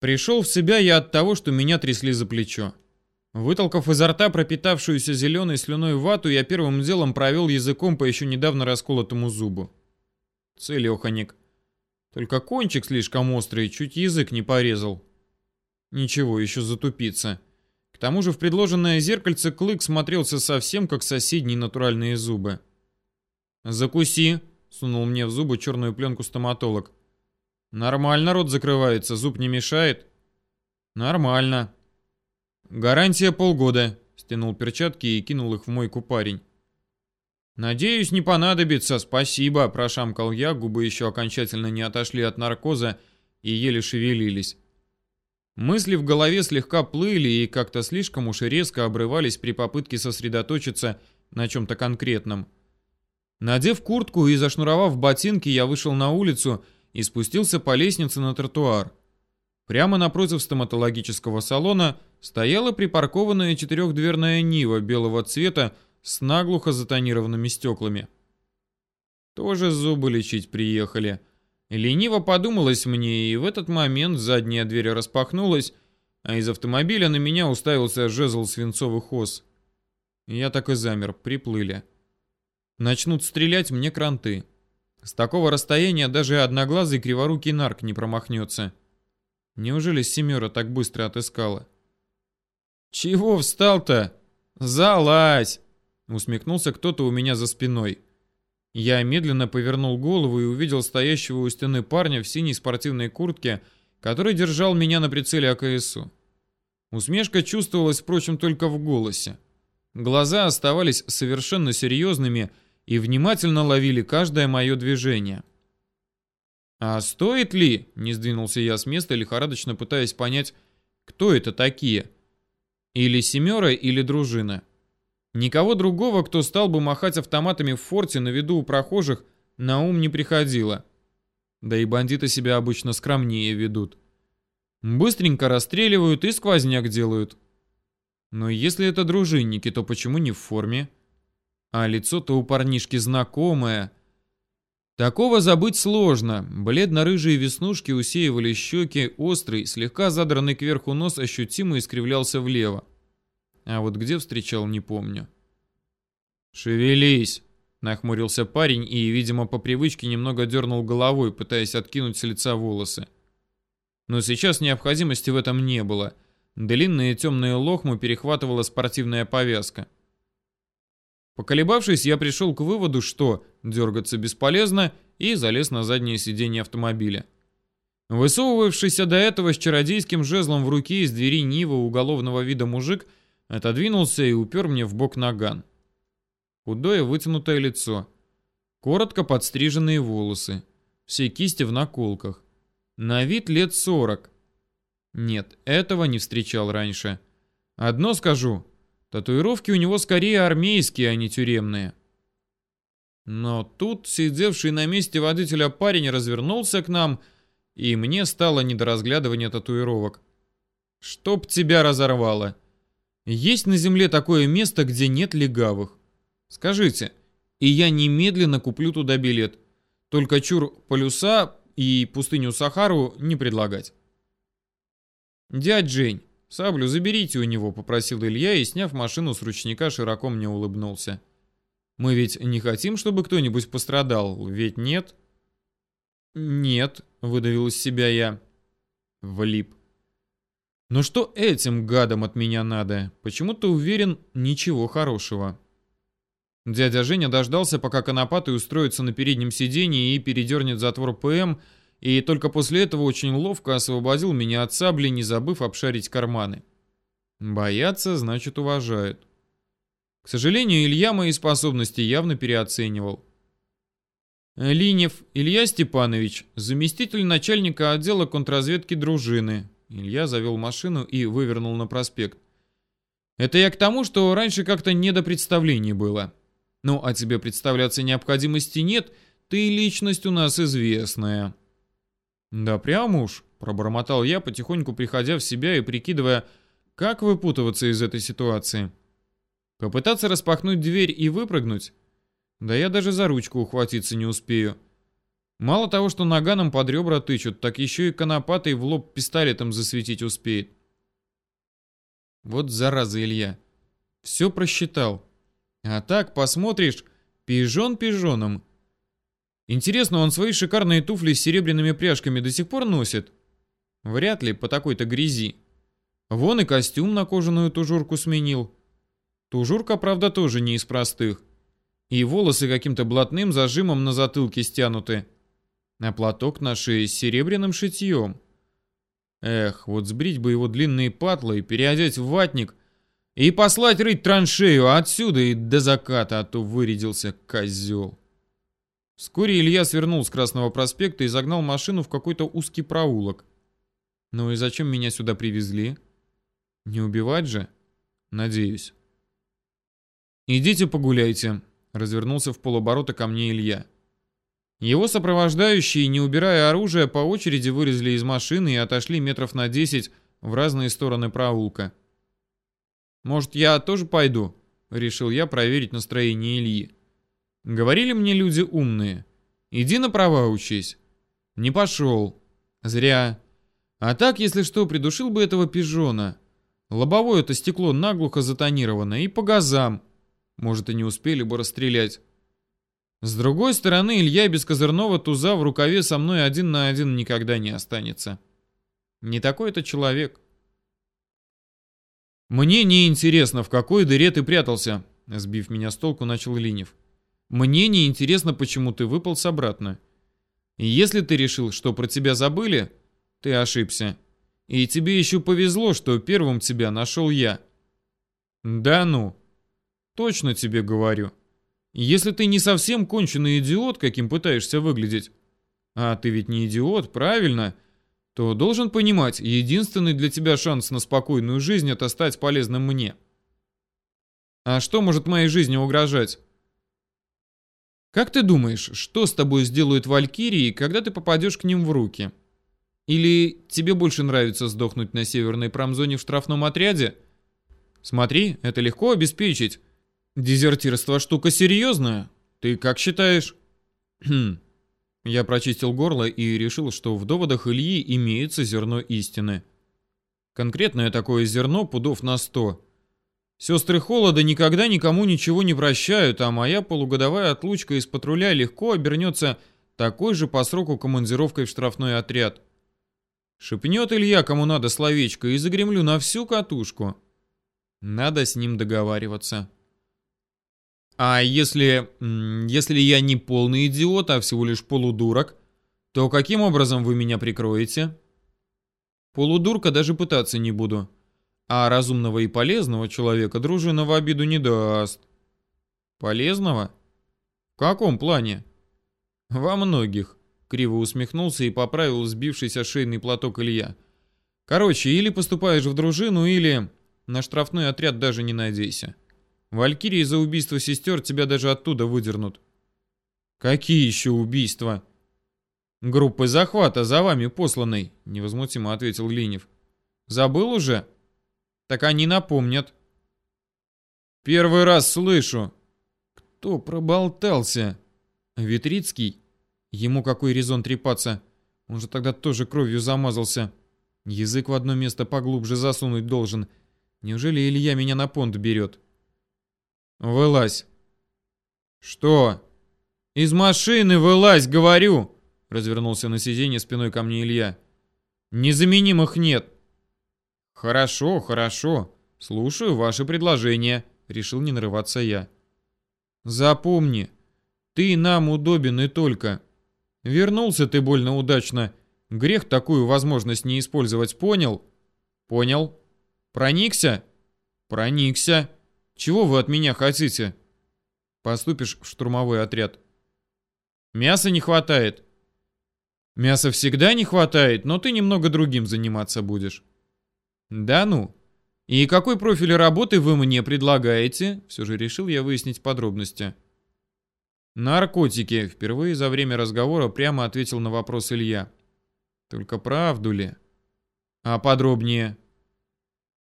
Пришел в себя я от того, что меня трясли за плечо. Вытолкав изо рта пропитавшуюся зеленой слюной вату, я первым делом провел языком по еще недавно расколотому зубу. Целеханик. Только кончик слишком острый, чуть язык не порезал. Ничего, еще затупиться. К тому же в предложенное зеркальце клык смотрелся совсем как соседние натуральные зубы. «Закуси», — сунул мне в зубы черную пленку стоматолог. «Нормально рот закрывается, зуб не мешает?» «Нормально». «Гарантия полгода», — стянул перчатки и кинул их в мойку парень. «Надеюсь, не понадобится, спасибо», — прошамкал я, губы еще окончательно не отошли от наркоза и еле шевелились. Мысли в голове слегка плыли и как-то слишком уж резко обрывались при попытке сосредоточиться на чем-то конкретном. Надев куртку и зашнуровав ботинки, я вышел на улицу и спустился по лестнице на тротуар. Прямо напротив стоматологического салона стояла припаркованная четырехдверная Нива белого цвета с наглухо затонированными стеклами. Тоже зубы лечить приехали. Лениво подумалось мне, и в этот момент задняя дверь распахнулась, а из автомобиля на меня уставился жезл свинцовых ос. Я так и замер, приплыли. Начнут стрелять мне кранты. С такого расстояния даже одноглазый криворукий нарк не промахнется. Неужели семера так быстро отыскала? «Чего встал-то? Залазь!» Усмехнулся кто-то у меня за спиной. Я медленно повернул голову и увидел стоящего у стены парня в синей спортивной куртке, который держал меня на прицеле АКСУ. Усмешка чувствовалась, впрочем, только в голосе. Глаза оставались совершенно серьезными и внимательно ловили каждое мое движение. «А стоит ли?» — не сдвинулся я с места, лихорадочно пытаясь понять, кто это такие. Или семера, или дружина. Никого другого, кто стал бы махать автоматами в форте на виду у прохожих, на ум не приходило. Да и бандиты себя обычно скромнее ведут. Быстренько расстреливают и сквозняк делают. Но если это дружинники, то почему не в форме? А лицо-то у парнишки знакомое. Такого забыть сложно. Бледно-рыжие веснушки усеивали щеки, острый, слегка задранный кверху нос ощутимо искривлялся влево. А вот где встречал, не помню. «Шевелись!» — нахмурился парень и, видимо, по привычке немного дернул головой, пытаясь откинуть с лица волосы. Но сейчас необходимости в этом не было. Длинные темные лохмы перехватывала спортивная повязка. Поколебавшись, я пришел к выводу, что дергаться бесполезно, и залез на заднее сиденье автомобиля. Высовывавшийся до этого с чародейским жезлом в руке из двери Нивы уголовного вида мужик — Отодвинулся и упер мне в бок наган. Худое вытянутое лицо. Коротко подстриженные волосы. Все кисти в наколках. На вид лет сорок. Нет, этого не встречал раньше. Одно скажу. Татуировки у него скорее армейские, а не тюремные. Но тут сидевший на месте водителя парень развернулся к нам, и мне стало не до разглядывания татуировок. «Чтоб тебя разорвало!» Есть на земле такое место, где нет легавых? Скажите, и я немедленно куплю туда билет. Только чур полюса и пустыню Сахару не предлагать. «Дядь Жень, саблю заберите у него», — попросил Илья и, сняв машину с ручника, широко мне улыбнулся. «Мы ведь не хотим, чтобы кто-нибудь пострадал, ведь нет?» «Нет», — выдавил из себя я. Влип. Но что этим гадам от меня надо? Почему-то уверен, ничего хорошего. Дядя Женя дождался, пока конопатый устроится на переднем сиденье и передернет затвор ПМ, и только после этого очень ловко освободил меня от сабли, не забыв обшарить карманы. Боятся, значит, уважают. К сожалению, Илья мои способности явно переоценивал. Линев Илья Степанович, заместитель начальника отдела контрразведки дружины, Илья завел машину и вывернул на проспект. Это я к тому, что раньше как-то не до представлений было. Ну, а тебе представляться необходимости нет, ты личность у нас известная. Да прям уж, пробормотал я, потихоньку приходя в себя и прикидывая, как выпутываться из этой ситуации. Попытаться распахнуть дверь и выпрыгнуть? Да я даже за ручку ухватиться не успею. Мало того, что наганом под ребра тычут, так еще и конопатой в лоб пистолетом засветить успеет. Вот зараза Илья. Все просчитал. А так, посмотришь, пижон пижоном. Интересно, он свои шикарные туфли с серебряными пряжками до сих пор носит? Вряд ли, по такой-то грязи. Вон и костюм на кожаную тужурку сменил. Тужурка, правда, тоже не из простых. И волосы каким-то блатным зажимом на затылке стянуты. А платок на шее с серебряным шитьем. Эх, вот сбрить бы его длинные патлы и переодеть в ватник и послать рыть траншею отсюда и до заката, а то вырядился козел. Вскоре Илья свернул с Красного проспекта и загнал машину в какой-то узкий проулок. Ну и зачем меня сюда привезли? Не убивать же? Надеюсь. «Идите погуляйте», — развернулся в полоборота ко мне Илья. Его сопровождающие, не убирая оружие, по очереди вылезли из машины и отошли метров на десять в разные стороны проулка. «Может, я тоже пойду?» — решил я проверить настроение Ильи. Говорили мне люди умные. «Иди на права учись». Не пошел. Зря. А так, если что, придушил бы этого пижона. Лобовое это стекло наглухо затонировано. И по газам. Может, и не успели бы расстрелять. С другой стороны, Илья без козырного туза в рукаве со мной один на один никогда не останется. Не такой это человек. «Мне не интересно, в какой дыре ты прятался», — сбив меня с толку, начал Линев. «Мне не интересно, почему ты выполз обратно. Если ты решил, что про тебя забыли, ты ошибся. И тебе еще повезло, что первым тебя нашел я». «Да ну», Точно тебе говорю. Если ты не совсем конченый идиот, каким пытаешься выглядеть, а ты ведь не идиот, правильно, то должен понимать, единственный для тебя шанс на спокойную жизнь это стать полезным мне. А что может моей жизни угрожать? Как ты думаешь, что с тобой сделают валькирии, когда ты попадешь к ним в руки? Или тебе больше нравится сдохнуть на северной промзоне в штрафном отряде? Смотри, это легко обеспечить. Дезертирство штука серьезная. Ты как считаешь? Я прочистил горло и решил, что в доводах Ильи имеется зерно истины. Конкретное такое зерно пудов на сто. Сестры Холода никогда никому ничего не прощают, а моя полугодовая отлучка из патруля легко обернется такой же по сроку командировкой в штрафной отряд. Шепнет Илья кому надо словечко и загремлю на всю катушку. Надо с ним договариваться. А если... если я не полный идиот, а всего лишь полудурок, то каким образом вы меня прикроете? Полудурка даже пытаться не буду. А разумного и полезного человека дружина в обиду не даст. Полезного? В каком плане? Во многих. Криво усмехнулся и поправил сбившийся шейный платок Илья. Короче, или поступаешь в дружину, или на штрафной отряд даже не надейся. Валькирии за убийство сестер тебя даже оттуда выдернут. Какие еще убийства? Группы захвата за вами посланной, невозмутимо ответил Линев. Забыл уже? Так они напомнят. Первый раз слышу. Кто проболтался? Витрицкий? Ему какой резон трепаться? Он же тогда тоже кровью замазался. Язык в одно место поглубже засунуть должен. Неужели Илья меня на понт берет? «Вылазь!» «Что?» «Из машины вылазь, говорю!» Развернулся на сиденье спиной ко мне Илья. «Незаменимых нет!» «Хорошо, хорошо. Слушаю ваше предложение», — решил не нарываться я. «Запомни, ты нам удобен и только. Вернулся ты больно удачно. Грех такую возможность не использовать, понял?» «Понял. Проникся?» «Проникся». Чего вы от меня хотите? Поступишь в штурмовой отряд. Мяса не хватает. Мяса всегда не хватает, но ты немного другим заниматься будешь. Да ну. И какой профиль работы вы мне предлагаете? Все же решил я выяснить подробности. Наркотики. Впервые за время разговора прямо ответил на вопрос Илья. Только правду ли? А подробнее?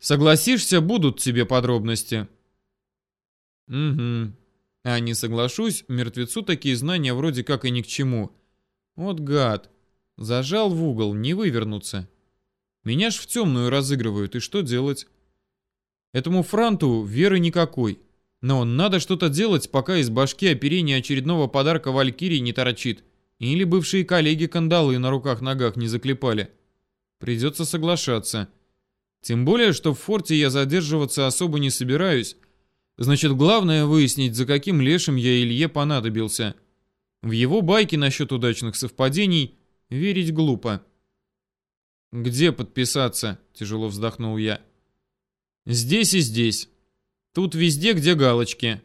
Согласишься, будут тебе подробности. Угу. А не соглашусь, мертвецу такие знания вроде как и ни к чему. Вот гад. Зажал в угол, не вывернуться. Меня ж в темную разыгрывают, и что делать? Этому франту веры никакой. Но надо что-то делать, пока из башки оперение очередного подарка Валькирии не торчит. Или бывшие коллеги кандалы на руках-ногах не заклепали. Придется соглашаться. Тем более, что в форте я задерживаться особо не собираюсь. Значит, главное выяснить, за каким лешим я Илье понадобился. В его байки насчет удачных совпадений верить глупо. «Где подписаться?» – тяжело вздохнул я. «Здесь и здесь. Тут везде, где галочки».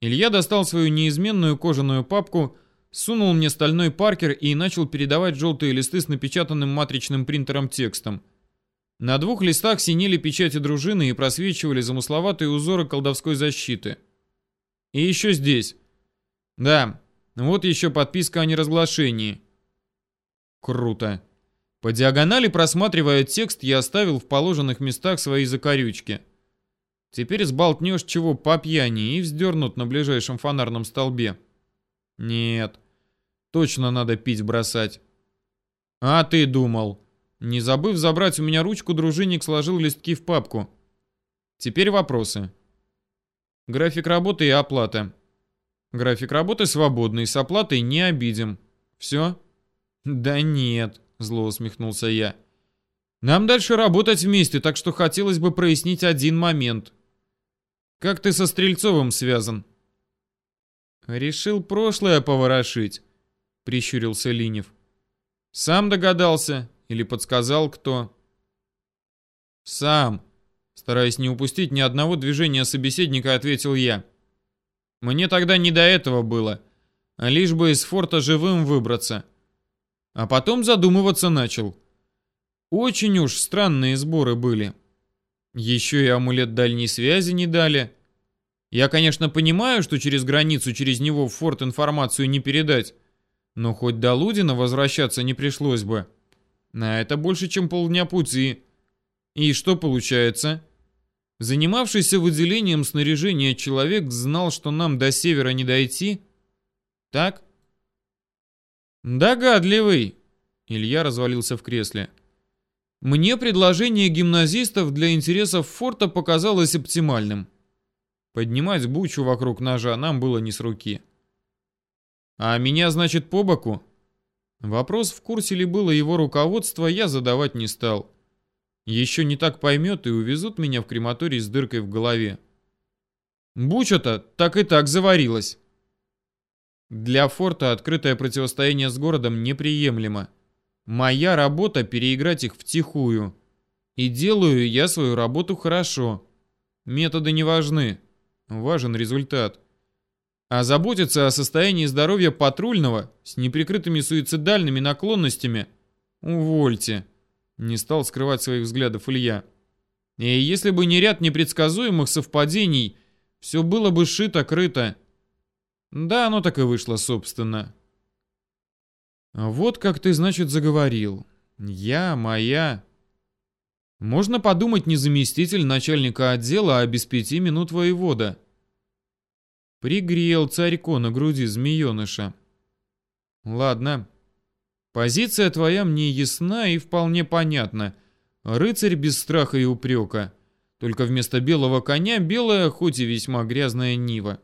Илья достал свою неизменную кожаную папку, сунул мне стальной паркер и начал передавать желтые листы с напечатанным матричным принтером текстом. На двух листах синели печати дружины и просвечивали замысловатые узоры колдовской защиты. И еще здесь. Да, вот еще подписка о неразглашении. Круто. По диагонали, просматривая текст, я оставил в положенных местах свои закорючки. Теперь сболтнешь чего по пьяни и вздернут на ближайшем фонарном столбе. Нет, точно надо пить бросать. А ты думал. Не забыв забрать у меня ручку, дружинник сложил листки в папку. Теперь вопросы. График работы и оплата. График работы свободный, с оплатой не обидим. Все? Да нет, зло усмехнулся я. Нам дальше работать вместе, так что хотелось бы прояснить один момент. Как ты со Стрельцовым связан? Решил прошлое поворошить, прищурился Линев. Сам догадался или подсказал кто? Сам. Стараясь не упустить ни одного движения собеседника, ответил я. Мне тогда не до этого было, а лишь бы из форта живым выбраться. А потом задумываться начал. Очень уж странные сборы были. Еще и амулет дальней связи не дали. Я, конечно, понимаю, что через границу, через него в форт информацию не передать, но хоть до Лудина возвращаться не пришлось бы. На это больше, чем полдня пути. И что получается? Занимавшийся выделением снаряжения человек знал, что нам до севера не дойти? Так? Догадливый. Илья развалился в кресле. Мне предложение гимназистов для интересов форта показалось оптимальным. Поднимать бучу вокруг ножа нам было не с руки. А меня, значит, по боку? Вопрос, в курсе ли было его руководство, я задавать не стал. Еще не так поймет и увезут меня в крематорий с дыркой в голове. Буча-то так и так заварилась. Для форта открытое противостояние с городом неприемлемо. Моя работа переиграть их втихую. И делаю я свою работу хорошо. Методы не важны. Важен результат. А заботиться о состоянии здоровья патрульного с неприкрытыми суицидальными наклонностями увольте. Не стал скрывать своих взглядов Илья. И если бы не ряд непредсказуемых совпадений, все было бы шито-крыто. Да, оно так и вышло, собственно. Вот как ты, значит, заговорил. Я, моя. Можно подумать, не заместитель начальника отдела, а без пяти минут воевода. Пригрел царько на груди змееныша. Ладно. Позиция твоя мне ясна и вполне понятна. Рыцарь без страха и упрека. Только вместо белого коня белая, хоть и весьма грязная нива.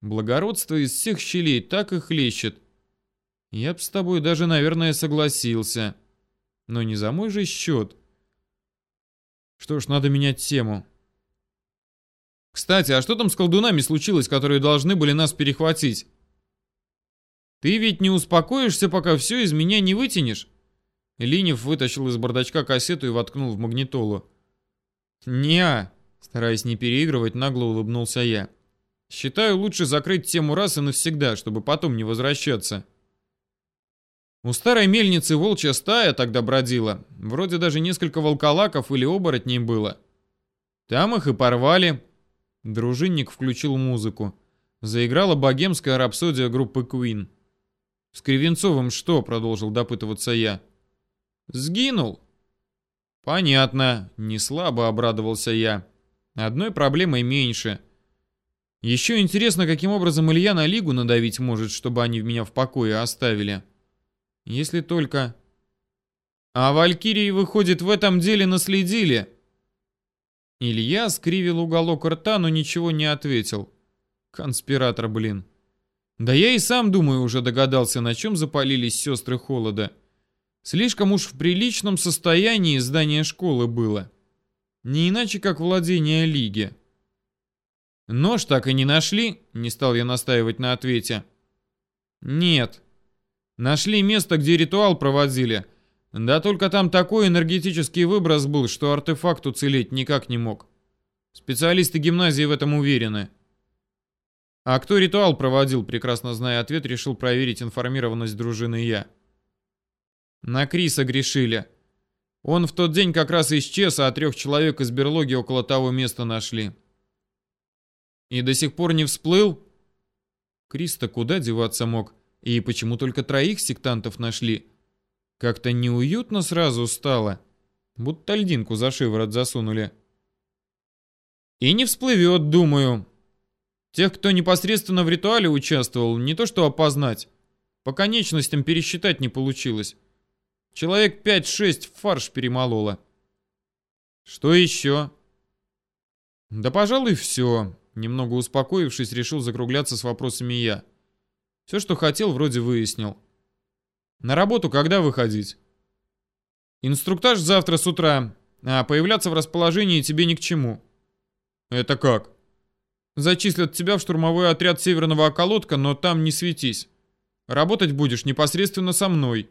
Благородство из всех щелей так и хлещет. Я б с тобой даже, наверное, согласился. Но не за мой же счет. Что ж, надо менять тему. Кстати, а что там с колдунами случилось, которые должны были нас перехватить? Ты ведь не успокоишься, пока все из меня не вытянешь? Линев вытащил из бардачка кассету и воткнул в магнитолу. не стараясь не переигрывать, нагло улыбнулся я. Считаю, лучше закрыть тему раз и навсегда, чтобы потом не возвращаться. У старой мельницы волчья стая тогда бродила. Вроде даже несколько волколаков или оборотней было. Там их и порвали, Дружинник включил музыку. Заиграла богемская рапсодия группы Queen. «С Кривенцовым что?» — продолжил допытываться я. «Сгинул». «Понятно. Не слабо обрадовался я. Одной проблемой меньше. Еще интересно, каким образом Илья на Лигу надавить может, чтобы они меня в покое оставили». Если только... А Валькирии, выходит, в этом деле наследили. Илья скривил уголок рта, но ничего не ответил. Конспиратор, блин. Да я и сам, думаю, уже догадался, на чем запалились сестры Холода. Слишком уж в приличном состоянии здание школы было. Не иначе, как владение Лиги. Нож так и не нашли, не стал я настаивать на ответе. Нет. Нашли место, где ритуал проводили. Да только там такой энергетический выброс был, что артефакт уцелеть никак не мог. Специалисты гимназии в этом уверены. А кто ритуал проводил, прекрасно зная ответ, решил проверить информированность дружины я. На Криса грешили. Он в тот день как раз исчез, а трех человек из берлоги около того места нашли. И до сих пор не всплыл? Крис-то куда деваться мог? И почему только троих сектантов нашли? Как-то неуютно сразу стало. Будто льдинку за шиворот засунули. И не всплывет, думаю. Тех, кто непосредственно в ритуале участвовал, не то что опознать. По конечностям пересчитать не получилось. Человек 5-6 фарш перемололо. Что еще? Да, пожалуй, все. Немного успокоившись, решил закругляться с вопросами я. Все, что хотел, вроде выяснил. На работу когда выходить? Инструктаж завтра с утра, а появляться в расположении тебе ни к чему. Это как? Зачислят тебя в штурмовой отряд Северного Околотка, но там не светись. Работать будешь непосредственно со мной.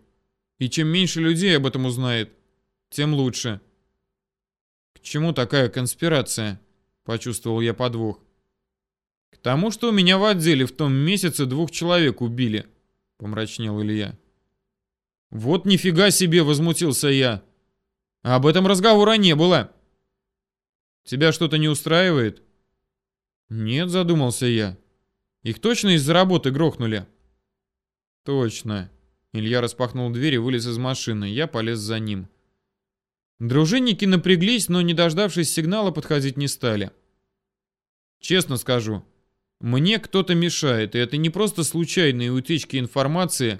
И чем меньше людей об этом узнает, тем лучше. К чему такая конспирация? Почувствовал я подвох. Тому, что у меня в отделе в том месяце двух человек убили, помрачнел Илья. Вот нифига себе, возмутился я. Об этом разговора не было. Тебя что-то не устраивает? Нет, задумался я. Их точно из-за работы грохнули? Точно. Илья распахнул дверь и вылез из машины. Я полез за ним. Дружинники напряглись, но, не дождавшись сигнала, подходить не стали. Честно скажу, мне кто-то мешает, и это не просто случайные утечки информации.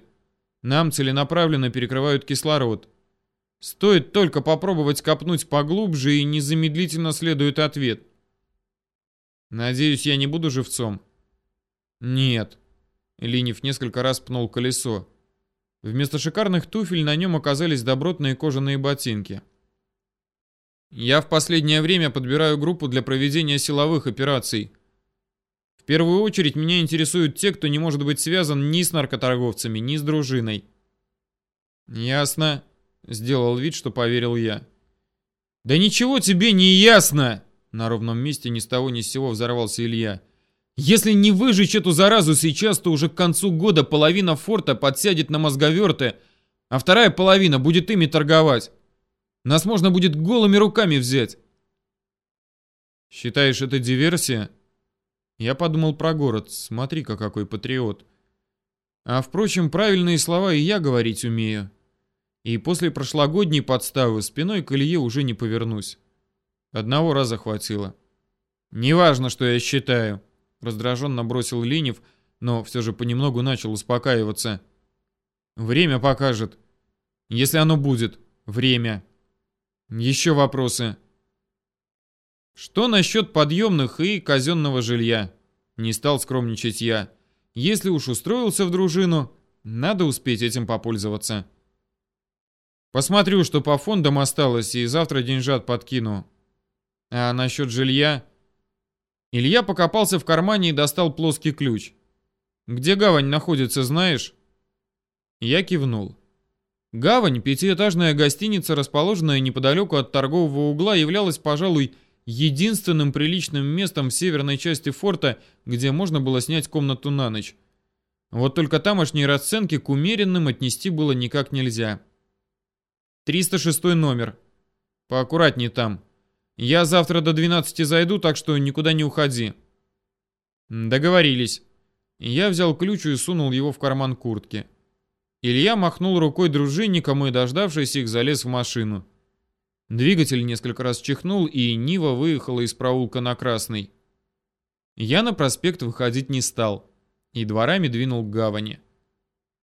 Нам целенаправленно перекрывают кислород. Стоит только попробовать копнуть поглубже, и незамедлительно следует ответ. Надеюсь, я не буду живцом? Нет. Линев несколько раз пнул колесо. Вместо шикарных туфель на нем оказались добротные кожаные ботинки. Я в последнее время подбираю группу для проведения силовых операций. Первую очередь меня интересуют те, кто не может быть связан ни с наркоторговцами, ни с дружиной. Ясно, сделал вид, что поверил я. Да ничего тебе не ясно! На ровном месте ни с того ни с сего взорвался Илья. Если не выжечь эту заразу сейчас, то уже к концу года половина форта подсядет на мозговерты, а вторая половина будет ими торговать. Нас можно будет голыми руками взять. Считаешь, это диверсия? Я подумал про город. Смотри-ка, какой патриот. А впрочем, правильные слова и я говорить умею. И после прошлогодней подставы спиной к Илье уже не повернусь. Одного раза хватило. Неважно, что я считаю. Раздраженно бросил Линев, но все же понемногу начал успокаиваться. Время покажет. Если оно будет. Время. Еще вопросы. Что насчет подъемных и казенного жилья? Не стал скромничать я. Если уж устроился в дружину, надо успеть этим попользоваться. Посмотрю, что по фондам осталось, и завтра деньжат подкину. А насчет жилья... Илья покопался в кармане и достал плоский ключ. «Где гавань находится, знаешь?» Я кивнул. Гавань, пятиэтажная гостиница, расположенная неподалеку от торгового угла, являлась, пожалуй, единственным приличным местом в северной части форта, где можно было снять комнату на ночь. Вот только тамошние расценки к умеренным отнести было никак нельзя. 306 номер. Поаккуратней там. Я завтра до 12 зайду, так что никуда не уходи. Договорились. Я взял ключ и сунул его в карман куртки. Илья махнул рукой дружинникам и, дождавшись их, залез в машину. Двигатель несколько раз чихнул, и Нива выехала из проулка на Красный. Я на проспект выходить не стал и дворами двинул к гавани.